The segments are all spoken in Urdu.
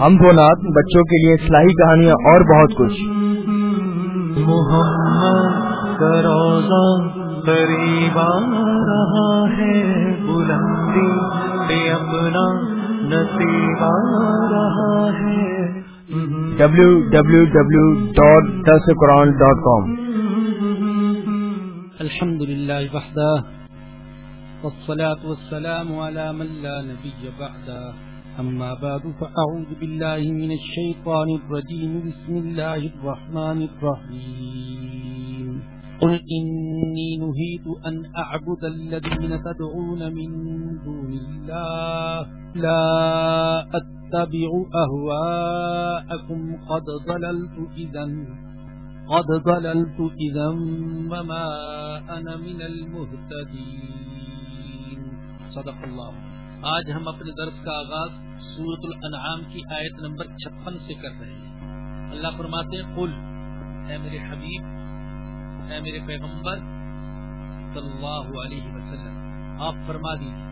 ہم دو نات بچوں کے لیے اصلاحی کہانیاں اور بہت کچھ۔ محمد روزہ قریب رہا ہے بلندی پہ اپنا نصیب رہا ہے۔ ڈبلو ڈبلو ڈبلو ڈاٹ دس قرآن ڈاٹ کام الحمد لله وحده والصلاة والسلام على من لا نبي بعده أما بعد، فأعوذ بالله من الشيطان الرجيم. بسم الله الرحمن الرحيم. قل إني نهيت أن أعبد الذين تدعون من دون الله. لا أتبع أهواءكم. قد ضللت إذن قد ضللت اذا وما انا من المهتدين. صدق اللہ آج ہم اپنے درس کا آغاز سورت الانعام کی آیت نمبر 56 سے کر رہے ہیں۔ اللہ فرماتے ہیں، قل، اے میرے حبیب، اے میرے پیغمبر، صلی اللہ علیہ وسلم، آپ فرما دیجیے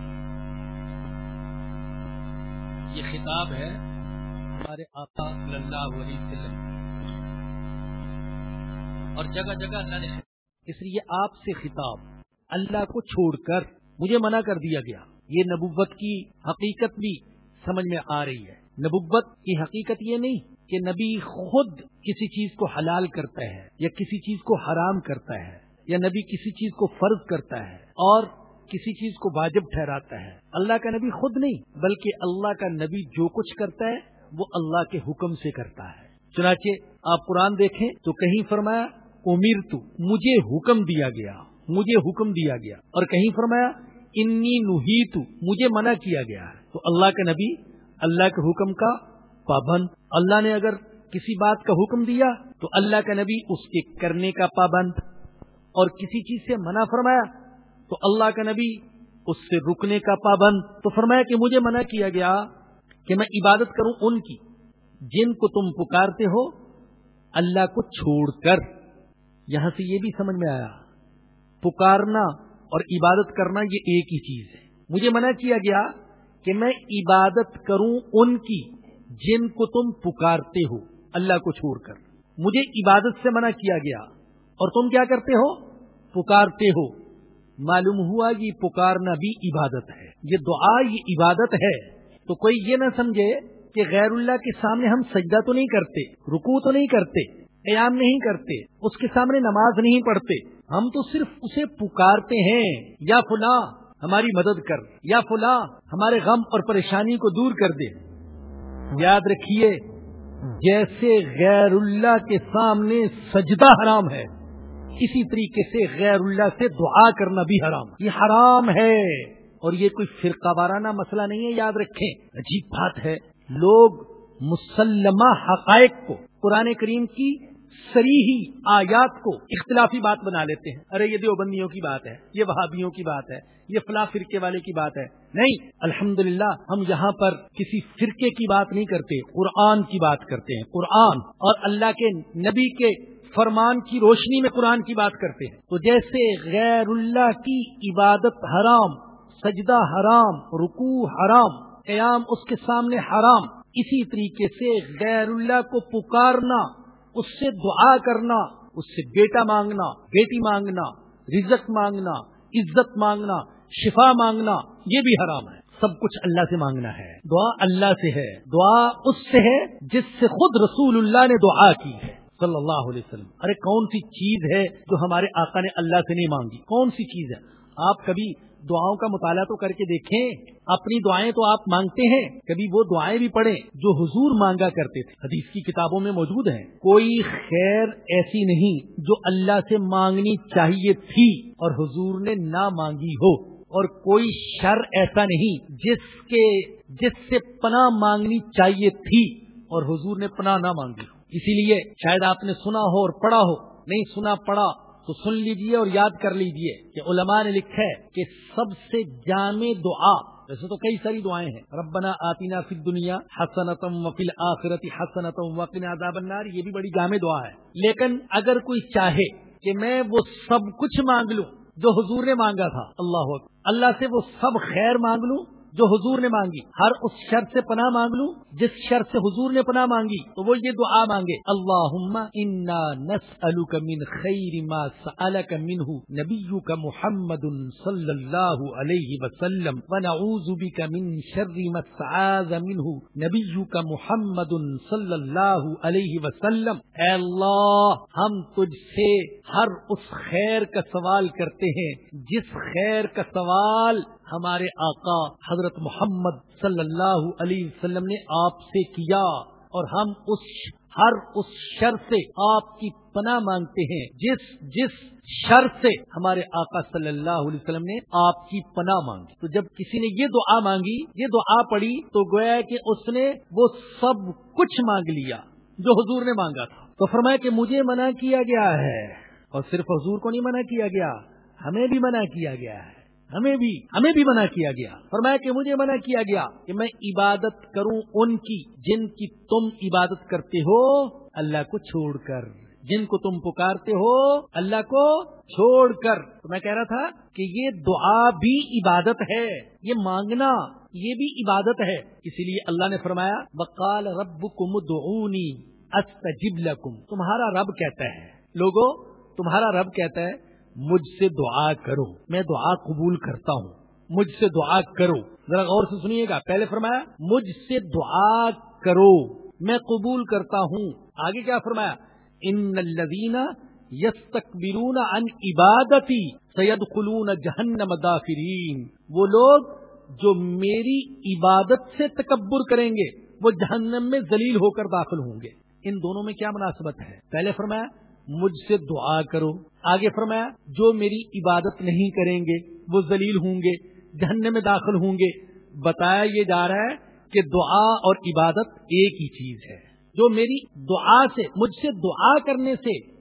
یہ خطاب ہے ہمارے آقا صلی اللہ علیہ وسلم اور جگہ جگہ اللہ نے اس لیے آپ سے خطاب، اللہ کو چھوڑ کر مجھے منع کر دیا گیا۔ یہ نبوت کی حقیقت بھی سمجھ میں آ رہی ہے۔ نبوت کی حقیقت یہ نہیں کہ نبی خود کسی چیز کو حلال کرتا ہے یا کسی چیز کو حرام کرتا ہے یا نبی کسی چیز کو فرض کرتا ہے اور کسی چیز کو واجب ٹھہراتا ہے۔ اللہ کا نبی خود نہیں، بلکہ اللہ کا نبی جو کچھ کرتا ہے، وہ اللہ کے حکم سے کرتا ہے۔ چنانچہ آپ قرآن دیکھیں تو کہیں فرمایا امیر تو مجھے حکم دیا گیا، مجھے حکم دیا گیا۔ اور کہیں فرمایا انی نوہی مجھے منع کیا گیا تو اللہ کے نبی، اللہ کے حکم کا پابند۔ اللہ نے اگر کسی بات کا حکم دیا، تو اللہ کا نبی اس کے کرنے کا پابند۔ اور کسی چیز سے منع فرمایا، تو اللہ کا نبی اس سے رکنے کا پابند۔ تو فرمایا کہ مجھے منع کیا گیا کہ میں عبادت کروں ان کی، جن کو تم پکارتے ہو، اللہ کو چھوڑ کر۔ یہاں سے یہ بھی سمجھ میں آیا۔ پکارنا اور عبادت کرنا یہ ایک ہی چیز ہے۔ مجھے منع کیا گیا کہ میں عبادت کروں ان کی جن کو تم پکارتے ہو۔ اللہ کو چھوڑ کر۔ مجھے عبادت سے منع کیا گیا۔ اور تم کیا کرتے ہو؟ پکارتے ہو۔ معلوم ہوا یہ پکارنا بھی عبادت ہے۔ یہ دعا، یہ عبادت ہے۔ تو کوئی یہ نہ سمجھے کہ غیر اللہ کے سامنے ہم سجدہ تو نہیں کرتے رکو تو نہیں کرتے۔ قیام نہیں کرتے، اس کے سامنے نماز نہیں پڑھتے۔ ہم تو صرف اسے پکارتے ہیں، یا فلاں ہماری مدد کر، یا فلاں ہمارے غم اور پریشانی کو دور کر دے۔ یاد رکھیے، جیسے غیر اللہ کے سامنے سجدہ حرام ہے، اسی طریقے سے غیر اللہ سے دعا کرنا بھی حرام۔ یہ حرام ہے، اور یہ کوئی فرقہ وارانہ مسئلہ نہیں ہے، یاد رکھیں۔ عجیب بات ہے، لوگ مسلمہ حقائق کو قرآن کریم کی سریحی آیات کو اختلافی بات بنا لیتے ہیں۔ ارے، یہ دیوبندیوں کی بات ہے، یہ وہابیوں کی بات ہے، یہ فلاں فرقے والے کی بات ہے۔ نہیں الحمد ہم یہاں پر کسی فرقے کی بات نہیں کرتے، قرآن کی بات کرتے ہیں۔ قرآن اور اللہ کے نبی کے فرمان کی روشنی میں قرآن کی بات کرتے ہیں۔ تو جیسے غیر اللہ کی عبادت حرام، سجدہ حرام رکو حرام، قیام اس کے سامنے حرام، اسی طریقے سے غیر اللہ کو پکارنا اس سے دعا کرنا، اس سے بیٹا مانگنا، بیٹی مانگنا، رزق مانگنا، عزت مانگنا، شفا مانگنا، یہ بھی حرام ہے۔ سب کچھ اللہ سے مانگنا ہے۔ دعا اللہ سے ہے۔ دعا اس سے ہے جس سے خود رسول اللہ نے دعا کی ہے۔ صلی اللہ علیہ وسلم۔ ارے کون سی چیز ہے جو ہمارے آقا نے اللہ سے نہیں مانگی؟ کون سی چیز ہے؟ آپ کبھی دعاؤں کا مطالعہ تو کر کے دیکھیں، اپنی دعائیں تو آپ مانگتے ہیں، کبھی وہ دعائیں بھی پڑھیں جو حضور مانگا کرتے تھے۔ حدیث کی کتابوں میں موجود ہیں۔ کوئی خیر ایسی نہیں جو اللہ سے مانگنی چاہیے تھی اور حضور نے نہ مانگی ہو۔ اور کوئی شر ایسا نہیں جس کے، جس سے پناہ مانگنی چاہیے تھی اور حضور نے پناہ نہ مانگی اسی لیے شاید آپ نے سنا ہو اور پڑھا ہو۔ نہیں سنا، پڑھا۔ تو سن لیجیے اور یاد کر لیجیے کہ علماء نے لکھا ہے کہ سب سے جامع دعا، ویسے تو کئی ساری دعائیں ہیں، ربنا آتینا فی دنیا حسنتم وفیل آخرتی حسنتم وقین عذاب النار، یہ بھی بڑی جامع دعا ہے۔ لیکن اگر کوئی چاہے کہ میں وہ سب کچھ مانگ لوں جو حضور نے مانگا تھا، اللہ اللہ سے وہ سب خیر مانگ لوں جو حضور نے مانگی۔ ہر اس شر سے پناہ مانگ لوں، جس شر سے حضور نے پناہ مانگی، تو وہ یہ دعا مانگے۔ اللہ من خیر ما سألك منه نبيك محمد صلی اللہ علیہ وسلم ونعوذ بك من شر ما استعاذ منه نبيك محمد صلی اللہ علیہ وسلم۔ اے اللہ، ہم تجھ سے ہر اس خیر کا سوال کرتے ہیں، جس خیر کا سوال ہمارے آقا حضرت محمد صلی اللہ علیہ وسلم نے آپ سے کیا اور ہم اس ہر اس شر سے آپ کی پناہ مانگتے ہیں۔ جس جس شر سے ہمارے آقا صلی اللہ علیہ وسلم نے آپ کی پناہ مانگی۔ تو جب کسی نے یہ دعا مانگی، یہ دعا پڑی تو گویا کہ اس نے وہ سب کچھ مانگ لیا جو حضور نے مانگا تھا۔ تو فرمایا کہ مجھے منع کیا گیا ہے اور صرف حضور کو نہیں منع کیا گیا، ہمیں بھی منع کیا گیا ہے۔ ہمیں بھی ہمیں بھی منع کیا گیا۔ فرمایا کہ مجھے منع کیا گیا کہ میں عبادت کروں ان کی جن کی تم عبادت کرتے ہو، اللہ کو چھوڑ کر۔ جن کو تم پکارتے ہو، اللہ کو چھوڑ کر۔ تو میں کہہ رہا تھا کہ یہ دعا بھی عبادت ہے، یہ مانگنا یہ بھی عبادت ہے۔ اسی لیے اللہ نے فرمایا بکال رب کم دونی تمہارا رب کہتا ہے۔ لوگوں تمہارا رب کہتا ہے مجھ سے دعا کرو۔ میں دعا قبول کرتا ہوں۔ مجھ سے دعا کرو۔ ذرا غور سے سنیے گا۔ پہلے فرمایا، مجھ سے دعا کرو۔ میں قبول کرتا ہوں۔ آگے کیا فرمایا؟ ان الذین یستکبرون عن عبادتی سید خلون جہنم داخرین۔ وہ لوگ جو میری عبادت سے تکبر کریں گے، وہ جہنم میں ذلیل ہو کر داخل ہوں گے۔ ان دونوں میں کیا مناسبت ہے؟ پہلے فرمایا مجھ سے دعا کرو۔ آگے فرمایا، جو میری عبادت نہیں کریں گے، وہ ذلیل ہوں گے، جہنم میں داخل ہوں گے۔ بتایا یہ جا رہا ہے کہ دعا اور عبادت ایک ہی چیز ہے۔ جو میری دعا سے، مجھ سے دعا کرنے سے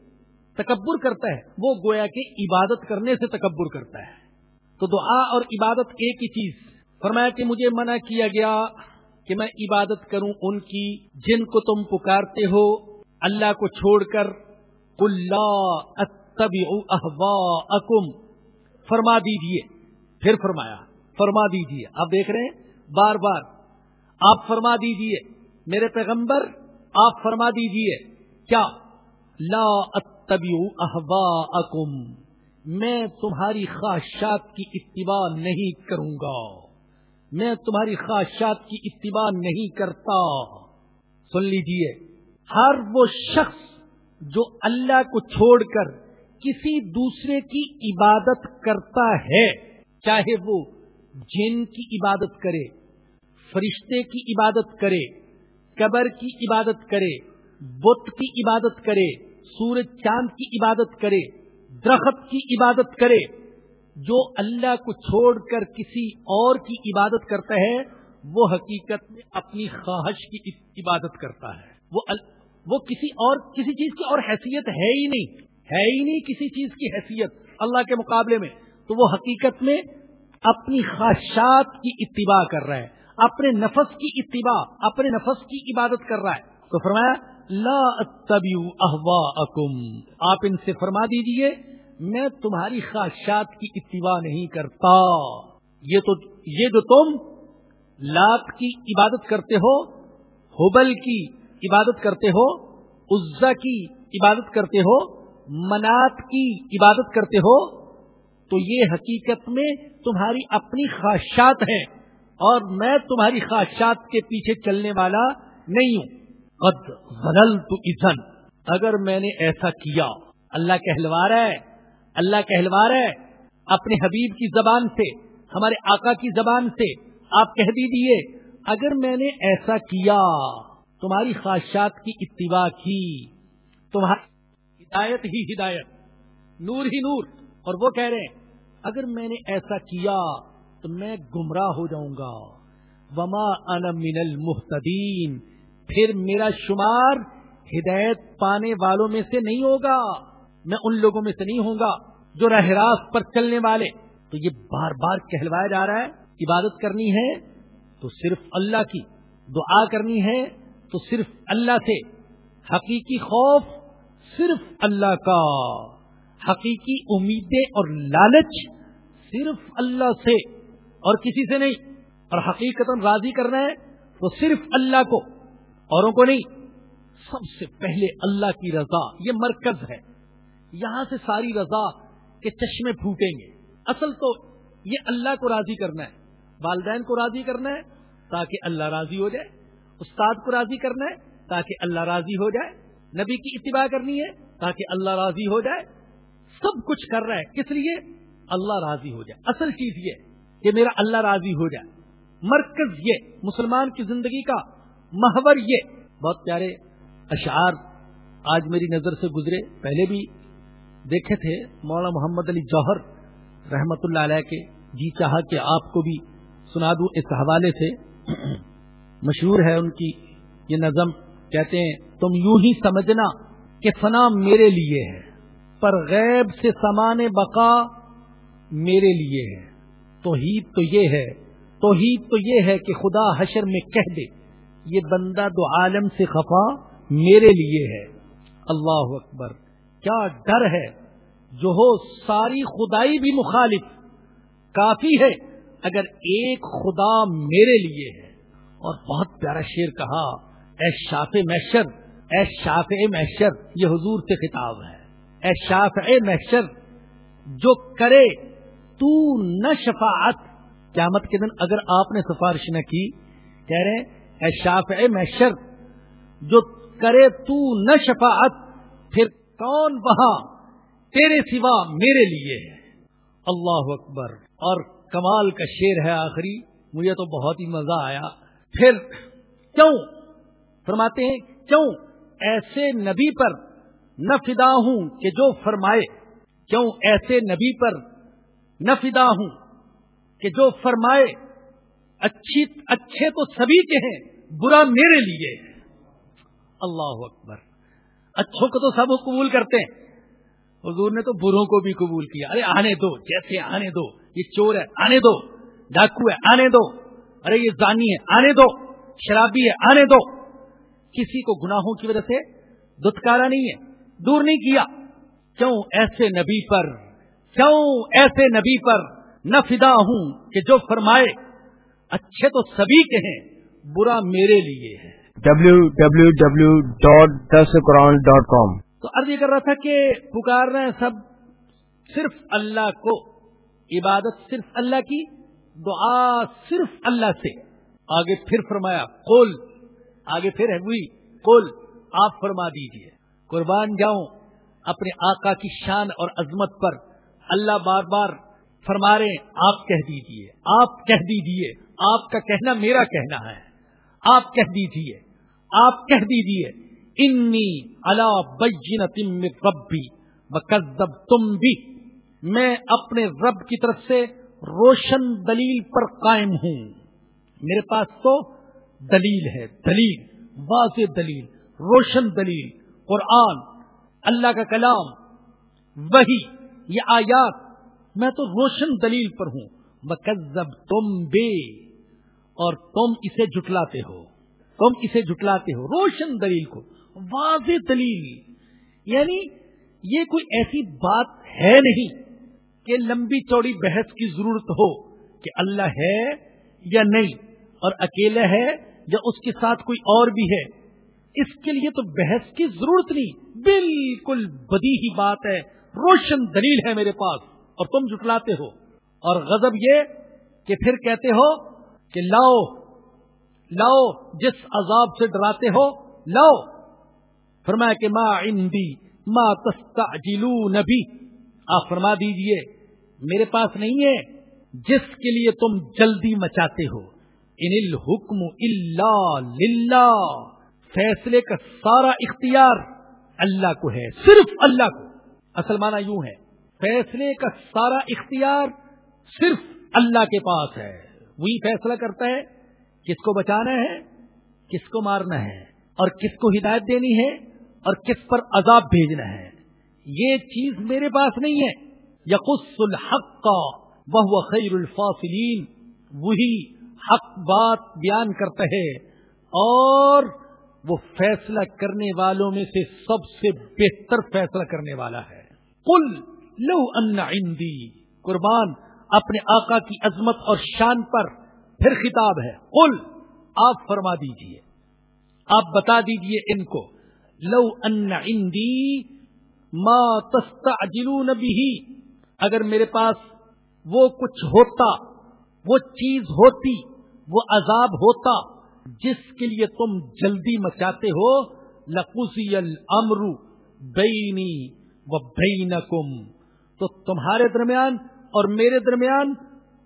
تکبر کرتا ہے، وہ گویا کہ عبادت کرنے سے تکبر کرتا ہے۔ تو دعا اور عبادت ایک ہی چیز۔ فرمایا کہ مجھے منع کیا گیا کہ میں عبادت کروں ان کی جن کو تم پکارتے ہو، اللہ کو چھوڑ کر احواءکم فرما دیجیے۔ پھر فرمایا۔ فرما دیجیے۔ آپ دیکھ رہے ہیں؟ بار بار۔ آپ فرما دیجیے۔ میرے پیغمبر، آپ فرما دیجیے۔ کیا؟ لا اتبع احواءکم میں تمہاری خواہشات کی اتباع نہیں کروں گا۔ میں تمہاری خواہشات کی اتباع نہیں کرتا۔ سن لیجیے۔ ہر وہ شخص جو اللہ کو چھوڑ کر کسی دوسرے کی عبادت کرتا ہے، چاہے وہ جن کی عبادت کرے، فرشتے کی عبادت کرے، قبر کی عبادت کرے، بت کی عبادت کرے، سورج چاند کی عبادت کرے، درخت کی عبادت کرے، جو اللہ کو چھوڑ کر کسی اور کی عبادت کرتا ہے، وہ حقیقت میں اپنی خواہش کی عبادت کرتا ہے۔ وہ وہ کسی اور کسی چیز کی اور حیثیت ہے ہی نہیں، ہے ہی نہیں کسی چیز کی حیثیت اللہ کے مقابلے میں۔ تو وہ حقیقت میں اپنی خواہشات کی اتباع کر رہا ہے، اپنے نفس کی اتباع، اپنے نفس کی عبادت کر رہا ہے۔ تو فرمایا، لا احواءکم آپ ان سے فرما دیجیے، میں تمہاری خواہشات کی اتباع نہیں کرتا۔ یہ تو، یہ جو تم لات کی عبادت کرتے ہو ہوبل کی عبادت کرتے ہو عزا کی عبادت کرتے ہو، منات کی عبادت کرتے ہو، تو یہ حقیقت میں تمہاری اپنی خواہشات ہیں اور میں تمہاری خواہشات کے پیچھے چلنے والا نہیں ہوں۔ قد تو ازن اگر میں نے ایسا کیا، اللہ کہلوا رہا ہے، اللہ کہلوا رہا ہے، اپنے حبیب کی زبان سے، ہمارے آقا کی زبان سے آپ کہہ دیجیے اگر میں نے ایسا کیا تمہاری خواہشات کی اتباع کی۔ تمہاری ہدایت ہی ہدایت۔ نور ہی نور۔ اور وہ کہہ رہے ہیں، اگر میں نے ایسا کیا تو میں گمراہ ہو جاؤں گا۔ وما انا من المحتدین پھر میرا شمار ہدایت پانے والوں میں سے نہیں ہوگا۔ میں ان لوگوں میں سے نہیں ہوں گا جو رہ راست پر چلنے والے۔ تو یہ بار بار کہلوایا جا رہا ہے، عبادت کرنی ہے تو صرف اللہ کی دعا کرنی ہے۔ تو صرف اللہ سے۔ حقیقی خوف صرف اللہ کا۔ حقیقی امیدیں اور لالچ صرف اللہ سے۔ اور کسی سے نہیں۔ اور حقیقت راضی کرنا ہے تو صرف اللہ کو۔ اوروں کو نہیں۔ سب سے پہلے اللہ کی رضا۔ یہ مرکز ہے۔ یہاں سے ساری رضا کے چشمے پھوٹیں گے۔ اصل تو یہ اللہ کو راضی کرنا ہے۔ والدین کو راضی کرنا ہے تاکہ اللہ راضی ہو جائے۔ استاد کو راضی کرنا ہے تاکہ اللہ راضی ہو جائے، نبی کی اتباع کرنی ہے تاکہ اللہ راضی ہو جائے۔ سب کچھ کر رہا ہے، کس لیے؟ اللہ راضی ہو جائے۔ اصل چیز یہ کہ میرا اللہ راضی ہو جائے۔ مرکز یہ، مسلمان کی زندگی کا محور یہ۔ بہت پیارے اشعار آج میری نظر سے گزرے۔ پہلے بھی دیکھے تھے مولانا محمد علی جوہر رحمت اللہ علیہ کے جی چاہا کہ آپ کو بھی سنا دوں اس حوالے سے۔ مشہور ہے ان کی یہ نظم، کہتے ہیں، تم یوں ہی سمجھنا کہ فنا میرے لیے ہے، پر غیب سے سمان بقا میرے لیے ہے۔ توحید تو یہ ہے، توحید تو یہ ہے کہ خدا حشر میں کہہ دے، یہ بندہ دو عالم سے خفا میرے لیے ہے۔ اللہ اکبر، کیا ڈر ہے، جو ہو ساری خدائی بھی مخالف، کافی ہے اگر ایک خدا میرے لیے ہے۔ اور بہت پیارا شیر کہا، اے شاف محشر، اے شاف محشر، یہ حضور سے خطاب ہے. اے شاف محشر، جو کرے، تو نہ شفاعت. قیامت کے دن اگر آپ نے سفارش نہ کی، کہہ رہے اے شاف محشر، جو کرے، تو نہ شفاعت. پھر کون وہاں تیرے سوا میرے لیے ہے؟ اللہ اکبر. اور کمال کا شیر ہے آخری. مجھے تو بہت ہی مزہ آیا. پھر کیوں فرماتے ہیں کیوں ایسے نبی پر نہ فدا ہوں کہ جو فرمائے کیوں ایسے نبی پر نہ فدا ہوں کہ جو فرمائے۔ اچھی، اچھے تو سبھی کے ہیں، برا میرے لیے۔ اللہ اکبر۔ اچھوں کو تو سب قبول کرتے ہیں۔ حضور نے تو بروں کو بھی قبول کیا۔ ارے آنے دو، جیسے آنے دو، یہ چور ہے، آنے دو، ڈاکو ہے، آنے دو۔ ارے یہ زانی ہے آنے دو شرابی ہے آنے دو۔ کسی کو گناہوں کی وجہ سے دتکارا نہیں ہے دور نہیں کیا۔ کیوں ایسے نبی پر کیوں ایسے نبی پر نہ فدا ہوں کہ جو فرمائے اچھے تو سبھی کے ہیں برا میرے لیے ہے۔ ڈبلو ڈبلو ڈبلو ڈاٹ دس قرآن ڈاٹ کام تو عرض یہ کر رہا تھا کہ پکار رہے ہیں سب صرف اللہ کو عبادت صرف اللہ کی دعا صرف اللہ سے۔ آگے پھر فرمایا قول آگے پھر ہے ہوئی قول آپ فرما دیجیے۔ قربان جاؤں اپنے آقا کی شان اور عظمت پر۔ اللہ بار بار فرما رہے آپ کہہ دیجیے۔ آپ کہہ دیجیے۔ آپ کا کہنا میرا کہنا ہے۔ آپ کہہ دیجیے۔ آپ کہہ دیجیے۔ انی اللہ بجن ربی بکب تم بھی میں اپنے رب کی طرف سے روشن دلیل پر قائم ہوں۔ میرے پاس تو دلیل ہے، دلیل، واضح دلیل، روشن دلیل، قرآن، اللہ کا کلام وہی یہ آیات۔ میں تو روشن دلیل پر ہوں۔ بکب تم بے اور تم اسے جٹلاتے ہو۔ تم اسے جٹلاتے ہو۔ روشن دلیل کو، واضح دلیل۔ یعنی یہ کوئی ایسی بات ہے نہیں۔ کہ لمبی چوڑی بحث کی ضرورت ہو کہ اللہ ہے یا نہیں اور اکیلے ہے یا اس کے ساتھ کوئی اور بھی ہے، اس کے لیے تو بحث کی ضرورت نہیں۔ بالکل بدی ہی بات ہے، روشن دلیل ہے میرے پاس اور تم جٹلاتے ہو۔ اور غضب یہ کہ پھر کہتے ہو کہ لاؤ لاؤ جس عذاب سے ڈراتے ہو، لاؤ۔ فرمایا کہ ماں اندی ماں تستا نبی آپ فرما دیجیے میرے پاس نہیں ہے، جس کے لیے تم جلدی مچاتے ہو۔ ان الحکم اللہ فیصلے کا سارا اختیار اللہ کو ہے، صرف اللہ کو۔ اصل معنی یوں ہے، فیصلے کا سارا اختیار صرف اللہ کے پاس ہے۔ وہی فیصلہ کرتا ہے، کس کو بچانا ہے، کس کو مارنا ہے، اور کس کو ہدایت دینی ہے، اور کس پر عذاب بھیجنا ہے۔ یہ چیز میرے پاس نہیں ہے۔ یقص الحق کا وہ خیر الفاصلین، وہی حق بات بیان کرتا ہے اور وہ فیصلہ کرنے والوں میں سے سب سے بہتر فیصلہ کرنے والا ہے۔ کل لو ان عندی، قربان، اپنے آقا کی عظمت اور شان پر پھر خطاب ہے۔ کل آپ فرما دیجیے۔ آپ بتا دیجیے ان کو۔ لو ان عندی ما تستعجلون به اگر میرے پاس وہ کچھ ہوتا، وہ چیز ہوتی، وہ عذاب ہوتا، جس کے لیے تم جلدی مچاتے ہو لقوسی الامر بینی و بینکم۔ تو تمہارے درمیان اور میرے درمیان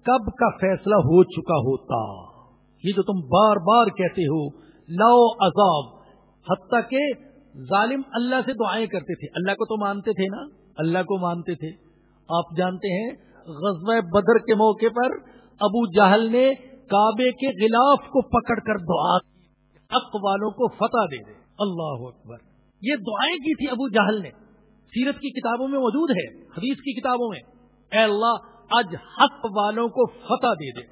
کب کا فیصلہ ہو چکا ہوتا؟ یہ جو تم بار بار کہتے ہو لو عذاب۔ حتیٰ کہ ظالم اللہ سے دعائیں کرتے تھے۔ اللہ کو تو مانتے تھے نا؟ اللہ کو مانتے تھے۔ آپ جانتے ہیں، غزوہ بدر کے موقع پر ابو جہل نے کعبے کے غلاف کو پکڑ کر دعا کی، حق والوں کو فتح دے دے۔ اللہ اکبر۔ یہ دعائیں کی تھی ابو جہل نے۔ سیرت کی کتابوں میں موجود ہے، حدیث کی کتابوں میں۔ اے اللہ، آج حق والوں کو فتح دے دے۔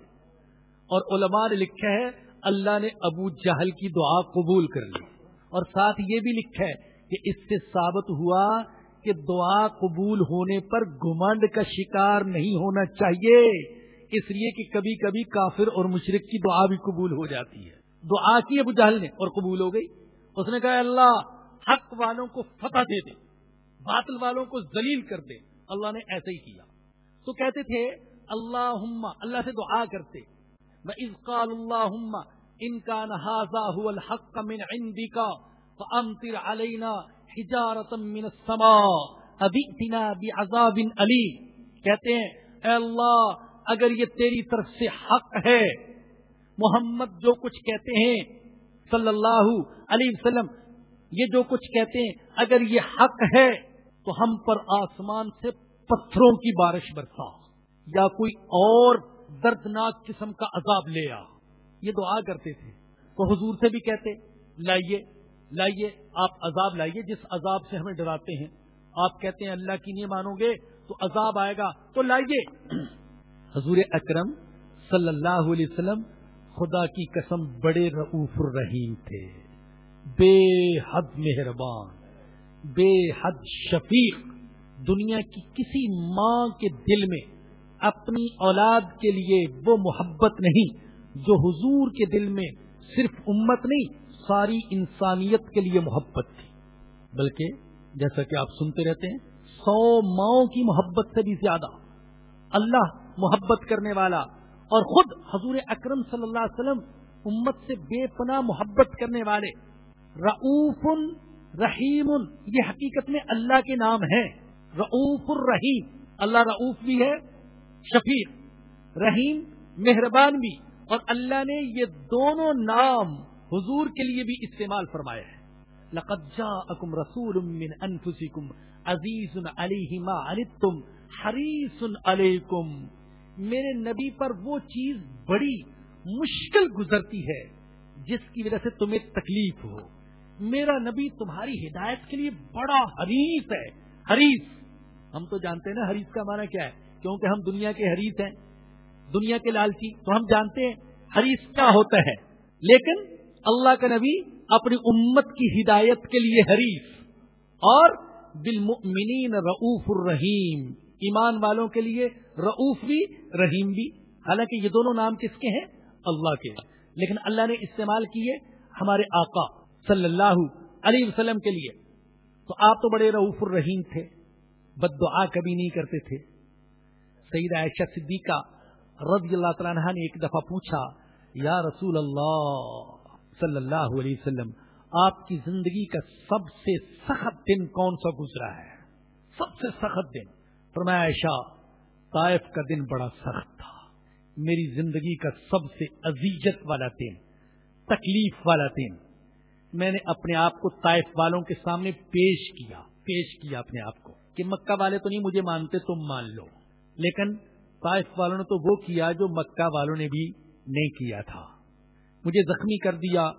اور علماء نے لکھا ہے، اللہ نے ابو جہل کی دعا قبول کر لی۔ اور ساتھ یہ بھی لکھا ہے کہ اس سے ثابت ہوا کہ دعا قبول ہونے پر گمنڈ کا شکار نہیں ہونا چاہیے، اس لیے کہ کبھی کبھی کافر اور مشرق کی دعا بھی قبول ہو جاتی ہے۔ دعا کی ابو جہل نے اور قبول ہو گئی۔ اس نے کہا، اللہ حق والوں کو فتح دے دے، باطل والوں کو ذلیل کر دے۔ اللہ نے ایسا ہی کیا۔ تو کہتے تھے اللہ اللہ سے دعا کرتے۔ میں اس قال اللہ ان کا نہذا الحق من عندك فامطر علينا من السماء ابئتنا بعذاب علی کہتے ہیں، اے اللہ، اگر یہ تیری طرف سے حق ہے، محمد جو کچھ کہتے ہیں، صلی اللہ علیہ وسلم، یہ جو کچھ کہتے ہیں، اگر یہ حق ہے، تو ہم پر آسمان سے پتھروں کی بارش برسا، یا کوئی اور دردناک قسم کا عذاب لے آ۔ یہ دعا کرتے تھے۔ تو حضور سے بھی کہتے، لائیے لائیے، آپ عذاب لائیے، جس عذاب سے ہمیں ڈراتے ہیں۔ آپ کہتے ہیں اللہ کی نہیں مانو گے، تو عذاب آئے گا، تو لائیے۔ حضور اکرم صلی اللہ علیہ وسلم خدا کی قسم بڑے رعوف الرحیم تھے۔ بے حد مہربان، بے حد شفیق۔ دنیا کی کسی ماں کے دل میں اپنی اولاد کے لیے وہ محبت نہیں، جو حضور کے دل میں صرف امت نہیں ساری انسانیت کے لیے محبت تھی۔ بلکہ جیسا کہ آپ سنتے رہتے ہیں، سو ماؤں کی محبت سے بھی زیادہ۔ اللہ محبت کرنے والا اور خود حضور اکرم صلی اللہ علیہ وسلم امت سے بے پناہ محبت کرنے والے۔ رعوف رحیم، یہ حقیقت میں اللہ کے نام ہے۔ رعوف الرحیم اللہ رعوف بھی ہے شفیق رحیم، مہربان بھی۔ اور اللہ نے یہ دونوں نام حضور کے لیے بھی استعمال فرمایا ہے لقد جاءکم رسول من انفسکم عزیز علیہ ما عنتم حریص علیکم۔ میرے نبی پر وہ چیز بڑی مشکل گزرتی ہے جس کی وجہ سے تمہیں تکلیف ہو۔ میرا نبی تمہاری ہدایت کے لیے بڑا حریص ہے۔ حریص۔ ہم تو جانتے ہیں نا حریص کا معنی کیا ہے۔ کیونکہ ہم دنیا کے حریص ہیں۔ دنیا کے لالچی۔ تو ہم جانتے ہیں حریص کیا ہوتا ہے۔ لیکن اللہ کا نبی اپنی امت کی ہدایت کے لیے حریف اور بالمؤمنین رعوف الرحیم، ایمان والوں کے لیے رعوف بھی، رحیم بھی۔ حالانکہ یہ دونوں نام کس کے ہیں؟ اللہ کے۔ لیکن اللہ نے استعمال کیے ہمارے آقا صلی اللہ علیہ وسلم کے لیے۔ تو آپ تو بڑے رعوف الرحیم تھے بد دعا کبھی نہیں کرتے تھے۔ سعید عائشہ صدیقہ رضی اللہ تعالیٰ نے ایک دفعہ پوچھا، یا رسول اللہ صلی اللہ علیہ وسلم، آپ کی زندگی کا سب سے سخت دن کون سا گزرا ہے؟ سب سے سخت دن۔ فرمایا، عائشہ، طائف کا دن بڑا سخت تھا۔ میری زندگی کا سب سے عزیزت والا دن، تکلیف والا دن۔ میں نے اپنے آپ کو طائف والوں کے سامنے پیش کیا پیش کیا اپنے آپ کو کہ مکہ والے تو نہیں مجھے مانتے، تم مان لو۔ لیکن طائف والوں نے تو وہ کیا جو مکہ والوں نے بھی نہیں کیا تھا۔ مجھے زخمی کر دیا،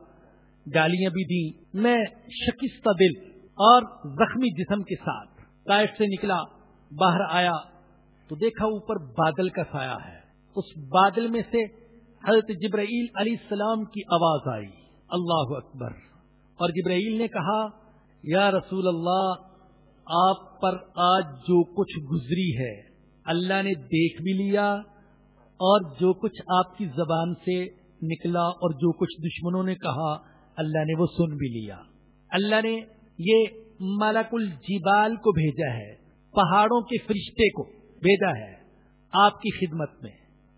گالیاں بھی دی میں شکستہ دل اور زخمی جسم کے ساتھ طائف سے نکلا، باہر آیا۔ تو دیکھا اوپر بادل کا سایہ ہے۔ اس بادل میں سے حضرت جبرائیل علیہ السلام کی آواز آئی۔ اللہ اکبر۔ اور جبرائیل نے کہا، یا رسول اللہ، آپ پر آج جو کچھ گزری ہے، اللہ نے دیکھ بھی لیا اور جو کچھ آپ کی زبان سے نکلا اور جو کچھ دشمنوں نے کہا، اللہ نے وہ سن بھی لیا۔ اللہ نے یہ ملک الجبال کو بھیجا ہے، پہاڑوں کے فرشتے کو بھیجا ہے آپ کی خدمت میں۔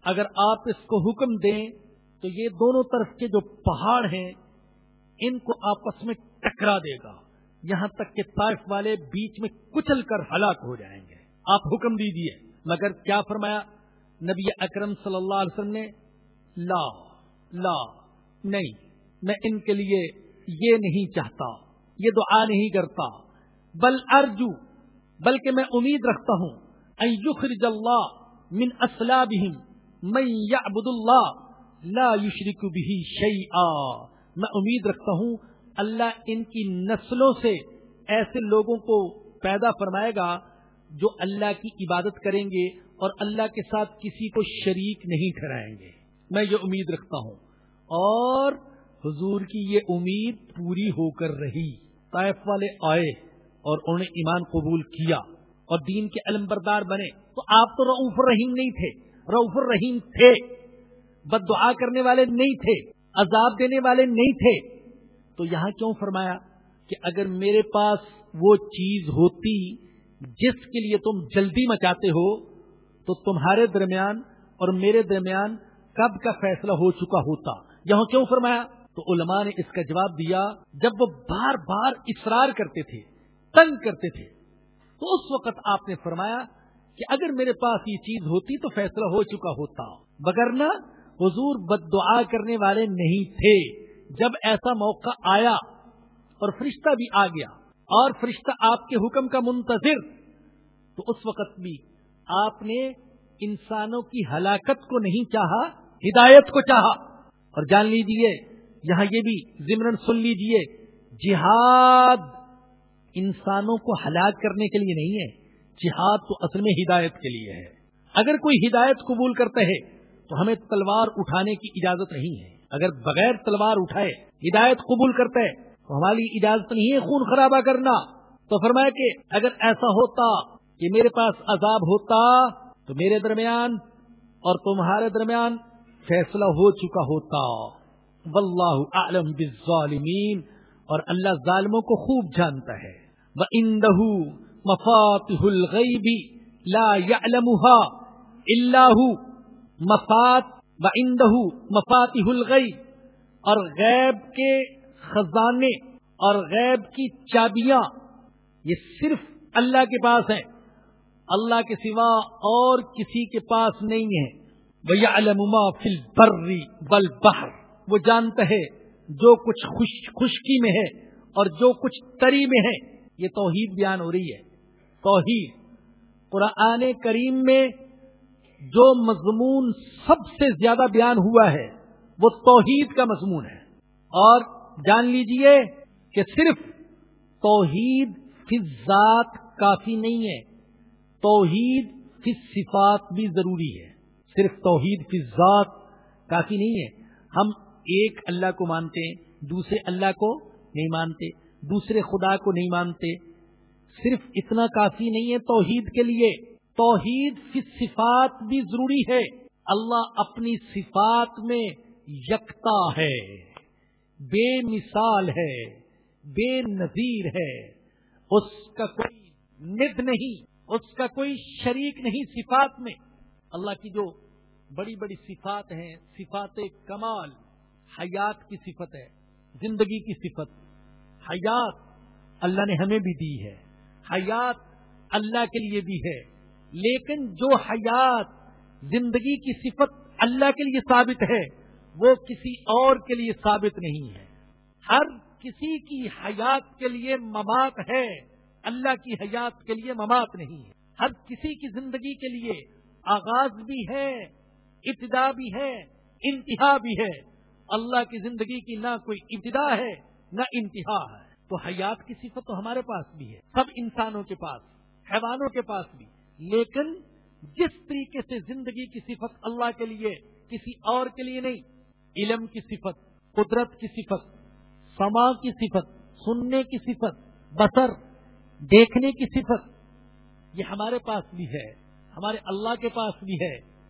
اگر آپ اس کو حکم دیں تو یہ دونوں طرف کے جو پہاڑ ہیں، ان کو آپس میں ٹکرا دے گا۔ یہاں تک کہ طائف والے بیچ میں کچل کر ہلاک ہو جائیں گے۔ آپ حکم دیجیے مگر کیا فرمایا؟ نبی اکرم صلی اللہ علیہ وسلم نے، لا لا، نہیں، میں ان کے لیے یہ نہیں چاہتا، یہ دعا نہیں کرتا، بل ارجو، بلکہ میں امید رکھتا ہوں یخرج اللہ من اسلابہم من یعبد اللہ لا یشرک به شیئا۔ میں امید رکھتا ہوں اللہ ان کی نسلوں سے ایسے لوگوں کو پیدا فرمائے گا جو اللہ کی عبادت کریں گے اور اللہ کے ساتھ کسی کو شریک نہیں ٹھہرائیں گے۔ میں یہ امید رکھتا ہوں۔ اور حضور کی یہ امید پوری ہو کر رہی۔ طائف والے آئے اور انہوں نے ایمان قبول کیا اور دین کے علم بردار بنے۔ تو آپ تو رعوف الرحیم نہیں تھے۔ رعوف الرحیم تھے۔ بد دعا کرنے والے نہیں تھے۔ عذاب دینے والے نہیں تھے۔ تو یہاں کیوں فرمایا کہ اگر میرے پاس وہ چیز ہوتی جس کے لیے تم جلدی مچاتے ہو، تو تمہارے درمیان اور میرے درمیان کب کا فیصلہ ہو چکا ہوتا؟ یہاں کیوں فرمایا؟ تو علماء نے اس کا جواب دیا، جب وہ بار بار اصرار کرتے تھے، تنگ کرتے تھے۔ تو اس وقت آپ نے فرمایا کہ اگر میرے پاس یہ چیز ہوتی تو فیصلہ ہو چکا ہوتا۔ بگرنا حضور بد دعا کرنے والے نہیں تھے۔ جب ایسا موقع آیا اور فرشتہ بھی آ گیا اور فرشتہ آپ کے حکم کا منتظر، تو اس وقت بھی آپ نے انسانوں کی ہلاکت کو نہیں چاہا ہدایت کو چاہا۔ اور جان لیجیے، یہاں یہ بھی ضمن سن لیجیے، جہاد انسانوں کو ہلاک کرنے کے لیے نہیں ہے، جہاد تو اصل میں ہدایت کے لیے ہے۔ اگر کوئی ہدایت قبول کرتا ہے تو ہمیں تلوار اٹھانے کی اجازت نہیں ہے۔ اگر بغیر تلوار اٹھائے ہدایت قبول کرتا ہے تو ہماری اجازت نہیں ہے خون خرابہ کرنا۔ تو فرمایا کہ اگر ایسا ہوتا کہ میرے پاس عذاب ہوتا، تو میرے درمیان اور تمہارے درمیان فیصلہ ہو چکا ہوتا۔ واللہ اعلم بالظالمین، اور اللہ ظالموں کو خوب جانتا ہے۔ وَإِنَّهُ مَفَاتِحُ الْغَيْبِ لَا يَعْلَمُهَا إِلَّا هُ مفات وَعِنْدَهُ مَفَاتِحُ الْغَيْبِ، اور غیب کے خزانے اور غیب کی چابیاں۔ یہ صرف اللہ کے پاس ہیں۔ اللہ کے سوا اور کسی کے پاس نہیں ہے وہ فل برری بل بہر وہ جانتا ہے جو کچھ خوش خشکی میں ہے اور جو کچھ تری میں ہے۔ یہ توحید بیان ہو رہی ہے۔ توحید۔ قرآن کریم میں جو مضمون سب سے زیادہ بیان ہوا ہے، وہ توحید کا مضمون ہے۔ اور جان لیجیے کہ صرف توحید فی ذات کافی نہیں ہے، توحید فی صفات بھی ضروری ہے۔ صرف توحید فی ذات کافی نہیں ہے۔ ہم ایک اللہ کو مانتے ہیں، دوسرے اللہ کو نہیں مانتے، دوسرے خدا کو نہیں مانتے۔ صرف اتنا کافی نہیں ہے توحید کے لیے۔ توحید فی صفات بھی ضروری ہے۔ اللہ اپنی صفات میں یکتا ہے، بے مثال ہے، بے نظیر ہے۔ اس کا کوئی ند نہیں، اس کا کوئی شریک نہیں صفات میں۔ اللہ کی جو بڑی بڑی صفات ہیں، صفات کمال، حیات کی صفت ہے، زندگی کی صفت۔ حیات اللہ نے ہمیں بھی دی ہے۔ حیات اللہ کے لیے بھی ہے۔ لیکن جو حیات زندگی کی صفت اللہ کے لیے ثابت ہے، وہ کسی اور کے لیے ثابت نہیں ہے۔ ہر کسی کی حیات کے لیے ممات ہے، اللہ کی حیات کے لیے ممات نہیں ہے۔ ہر کسی کی زندگی کے لیے آغاز بھی ہے ابتدا بھی ہے، انتہا بھی ہے۔ اللہ کی زندگی کی نہ کوئی ابتدا ہے، نہ انتہا ہے۔ تو حیات کی صفت تو ہمارے پاس بھی ہے، سب انسانوں کے پاس، حیوانوں کے پاس بھی۔ لیکن جس طریقے سے زندگی کی صفت اللہ کے لیے، کسی اور کے لیے نہیں، علم کی صفت، قدرت کی صفت سما کی صفت، سننے کی صفت بسر دیکھنے کی صفت، یہ ہمارے پاس بھی ہے، ہمارے اللہ کے پاس بھی ہے۔